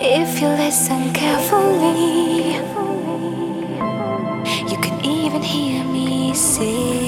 If you listen carefully, you can even hear me say.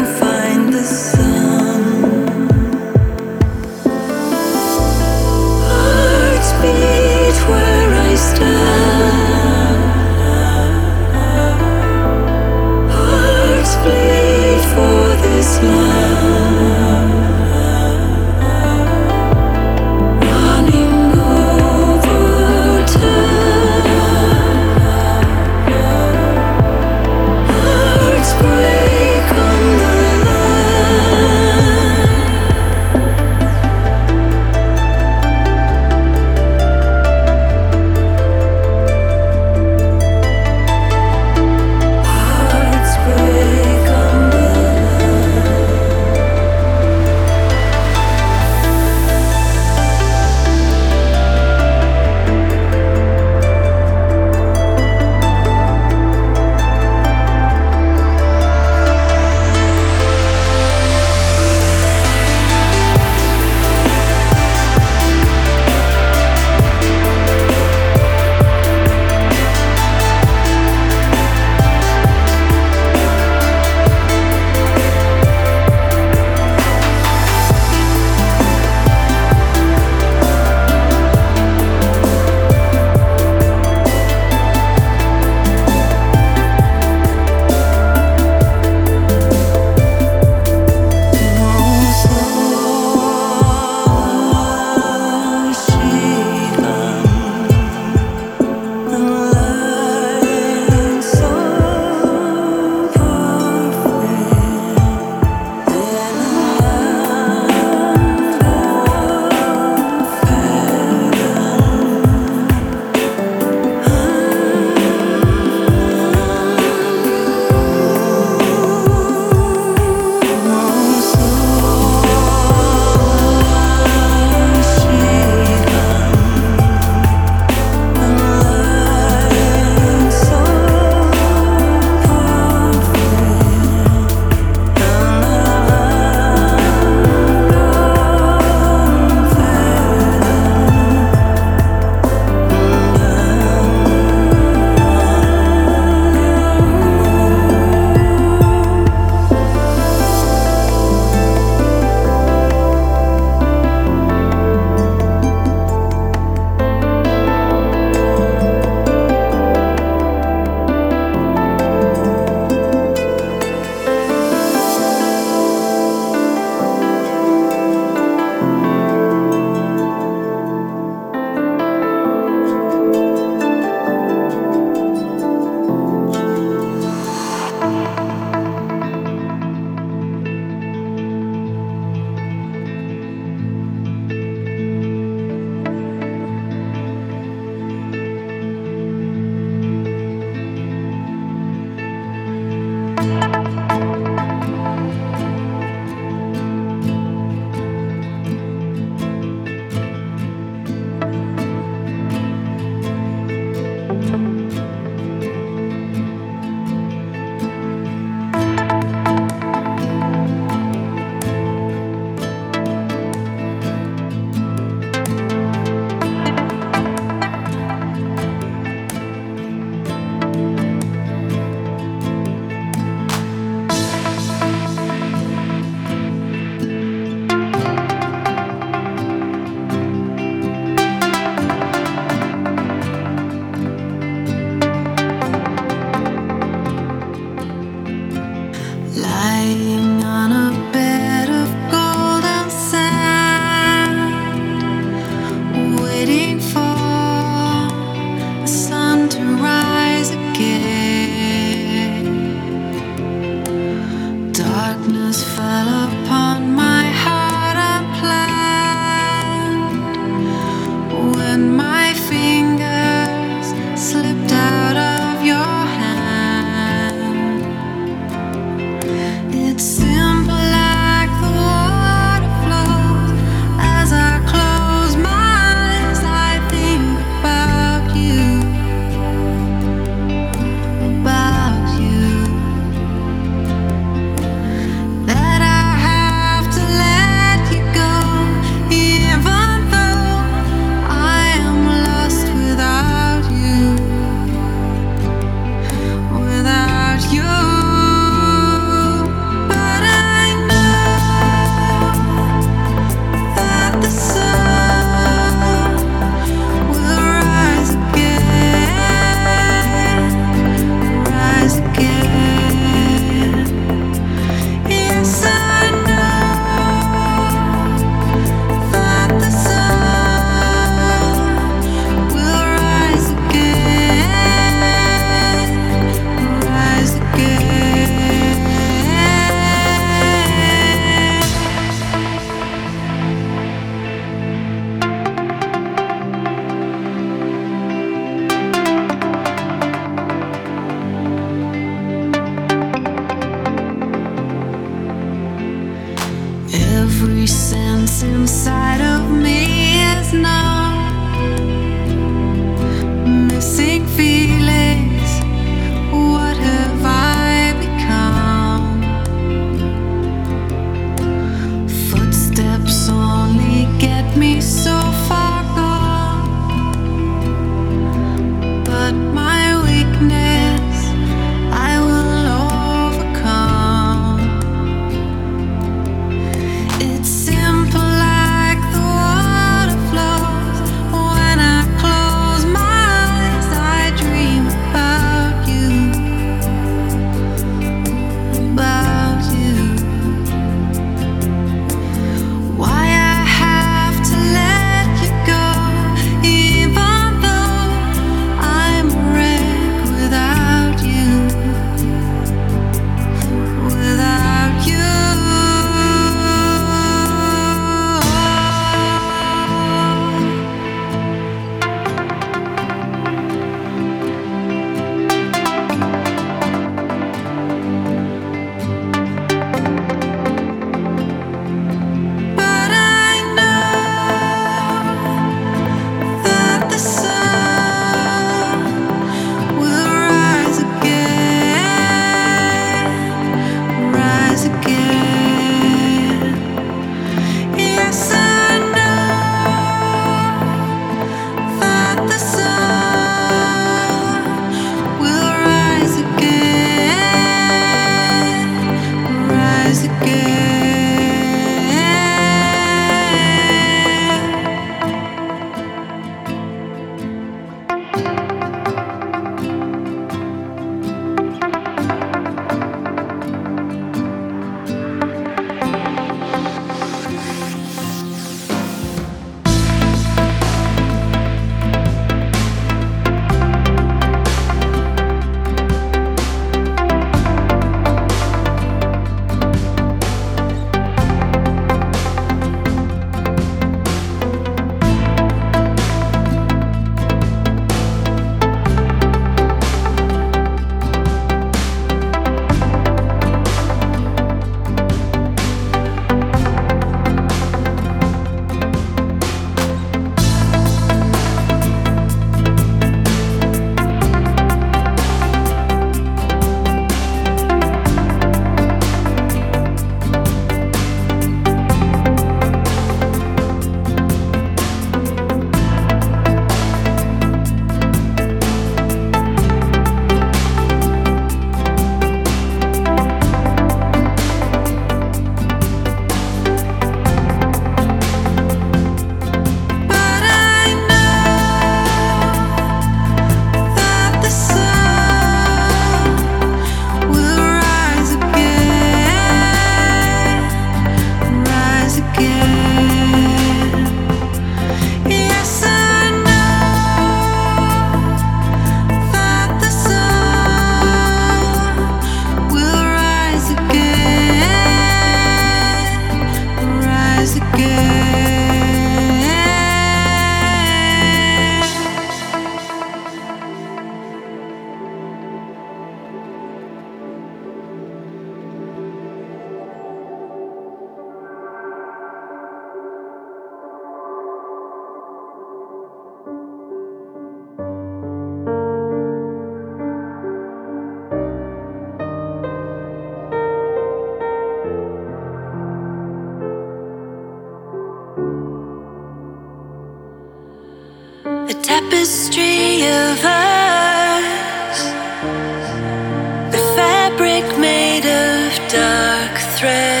Searching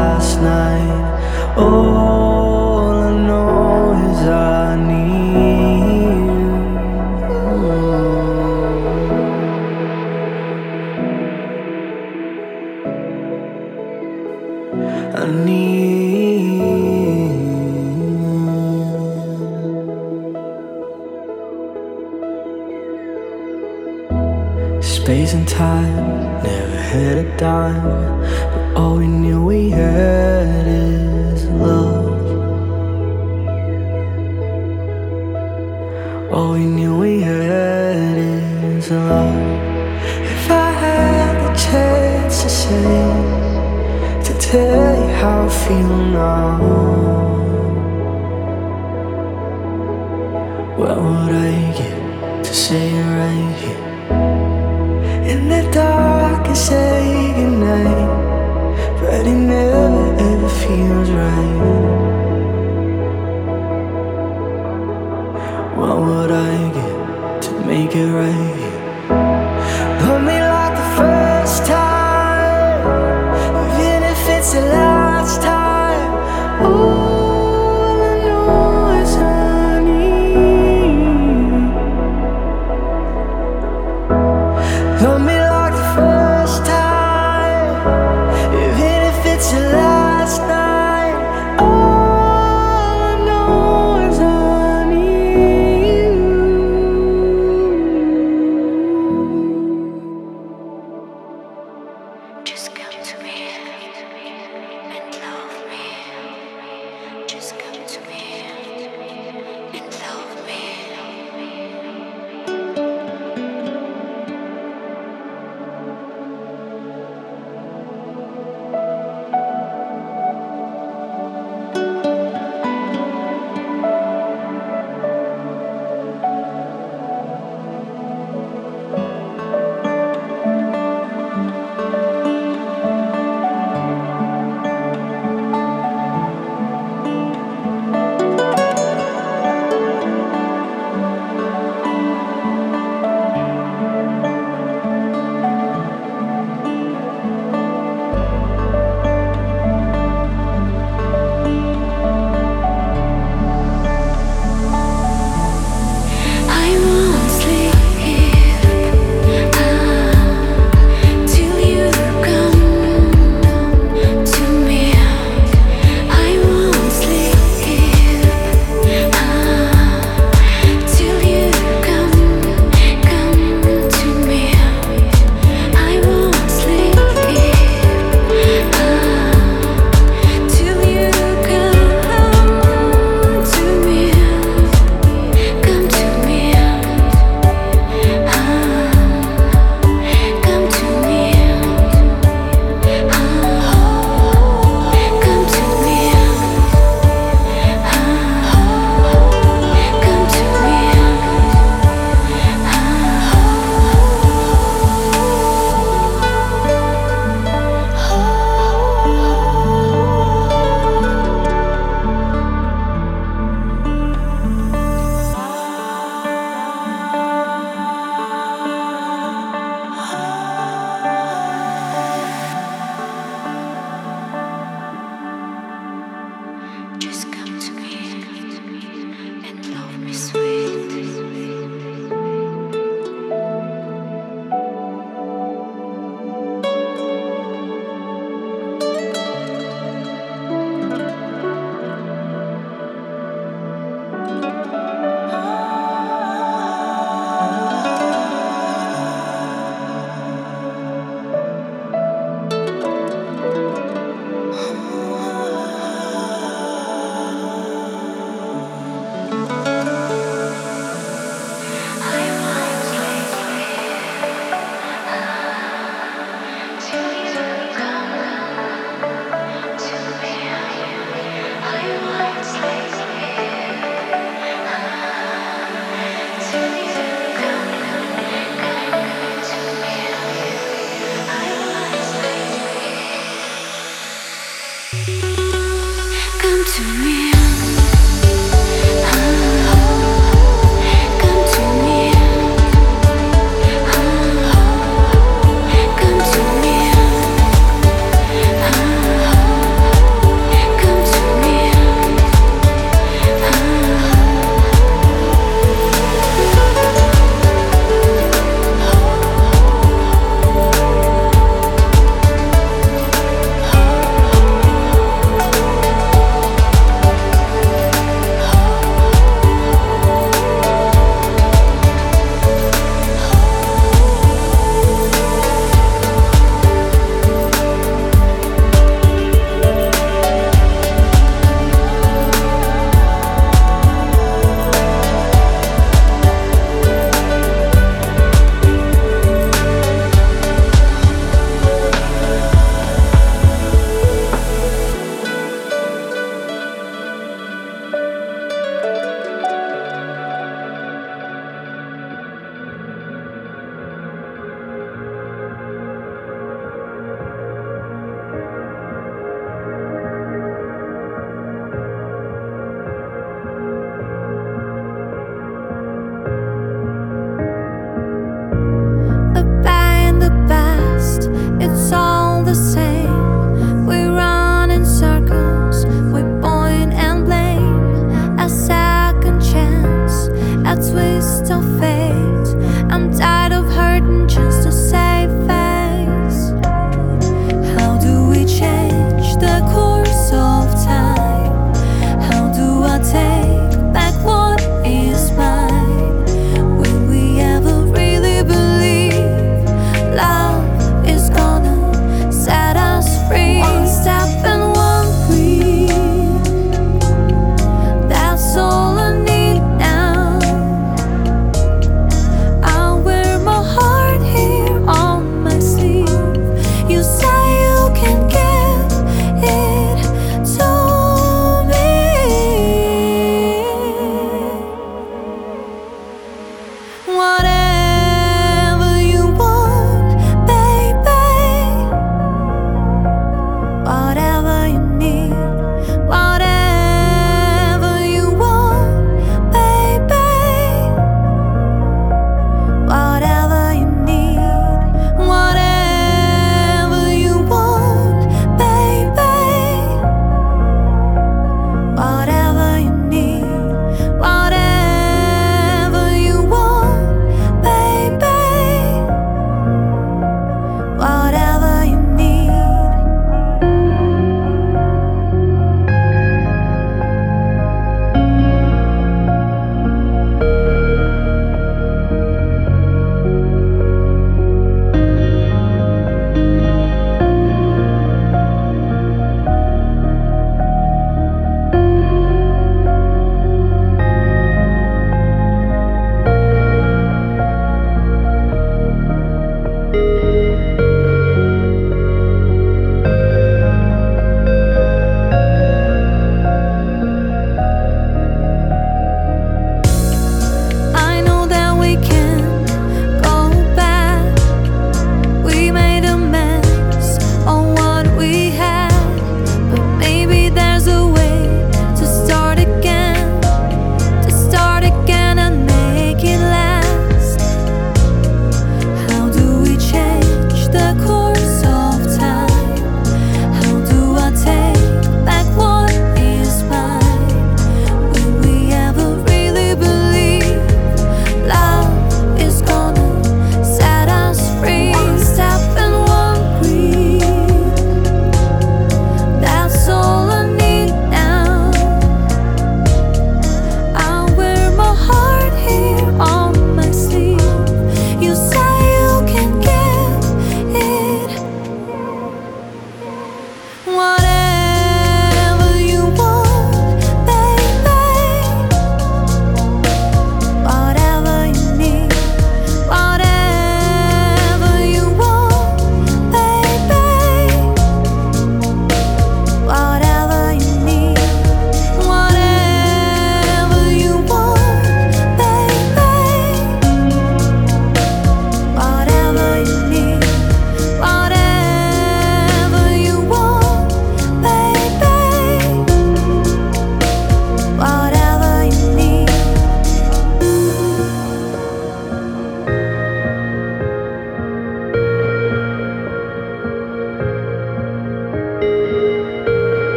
last night. All I know is I need you. I need. Space and time, never had a dime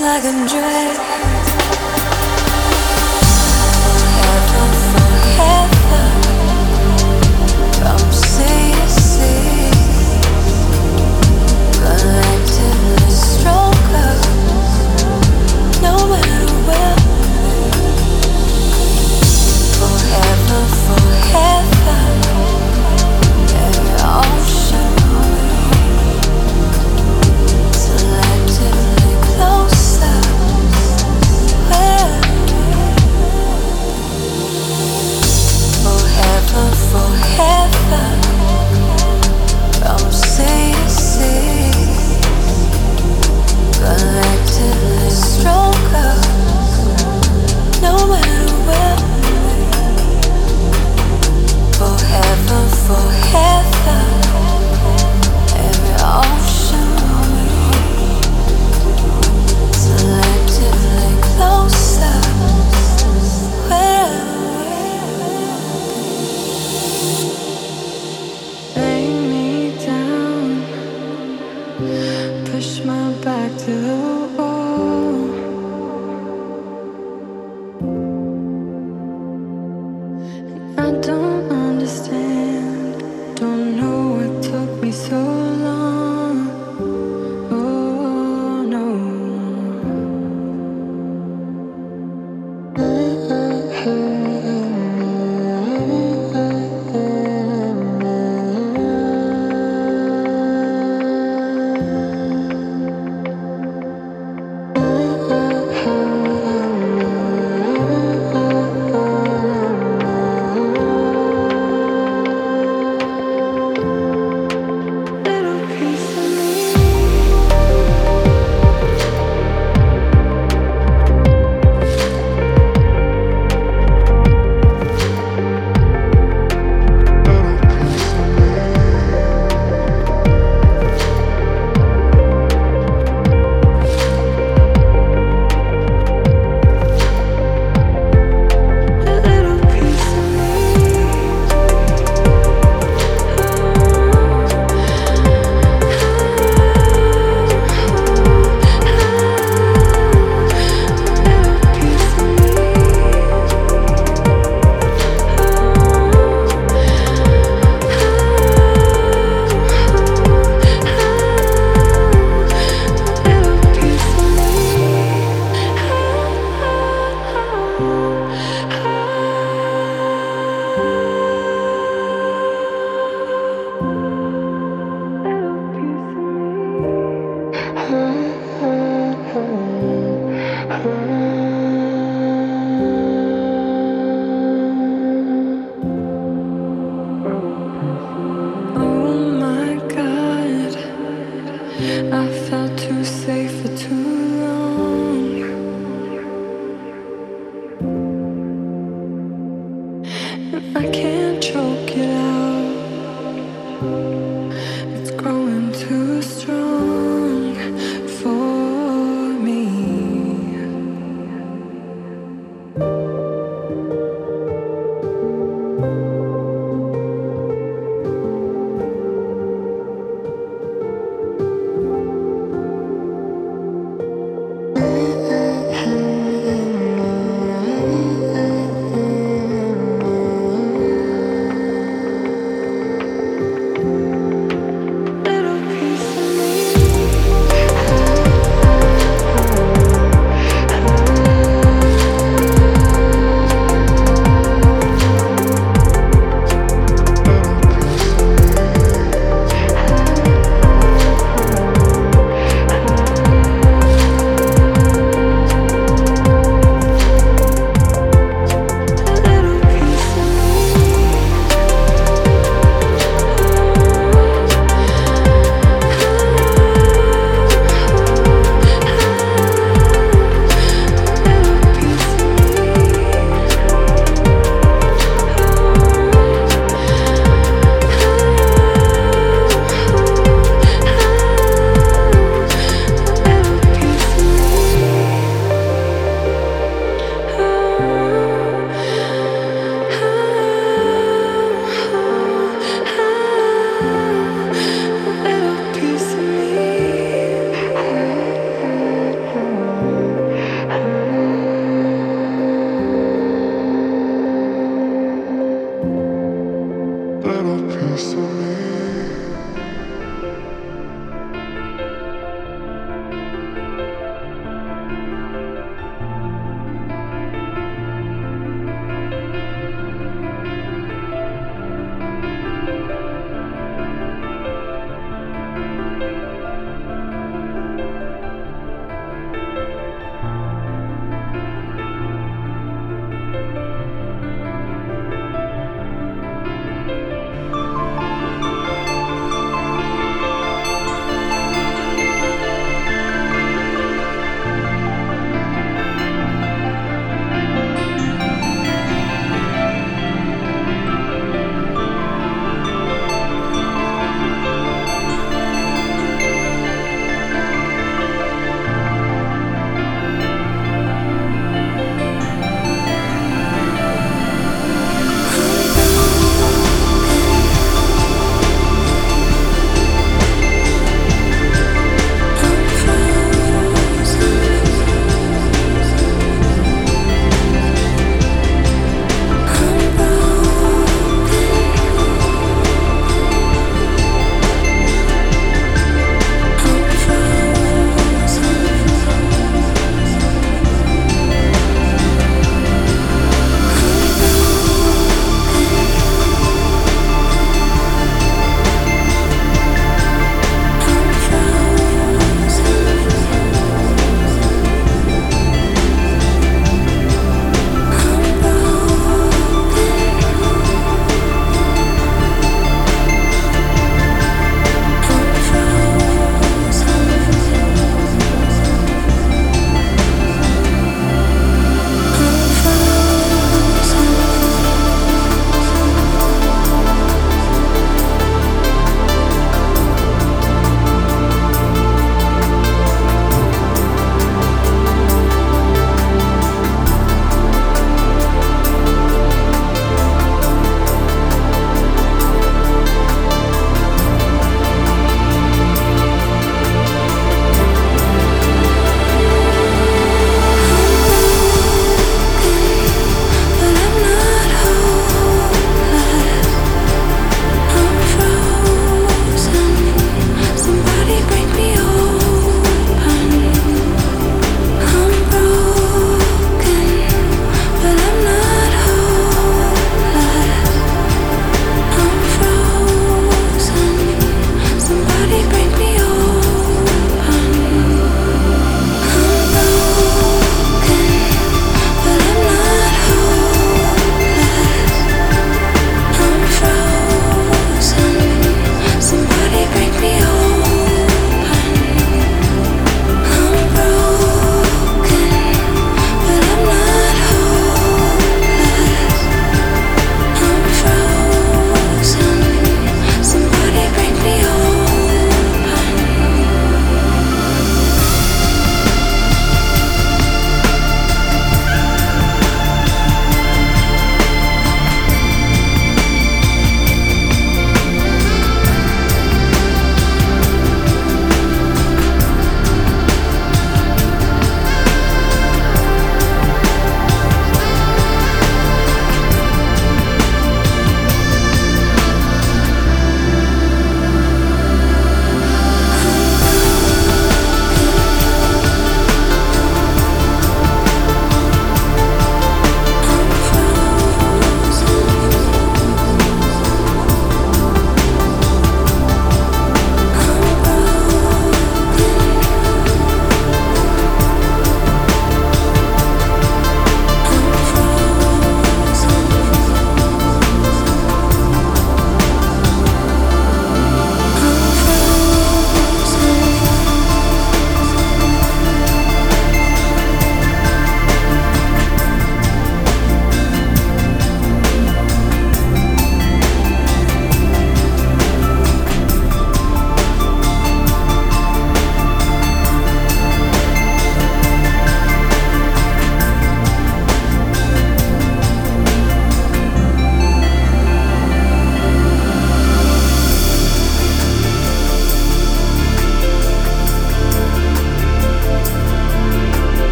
like I'm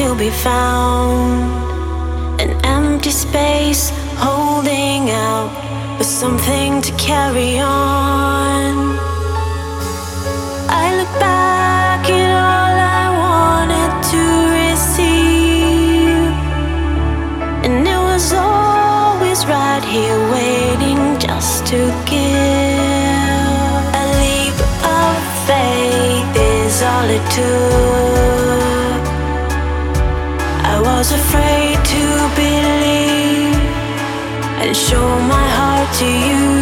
to be found. An empty space holding out for something to carry on. I look back at all I wanted to receive, and it was always right here waiting just to give. A leap of faith is all it took. show my heart to you.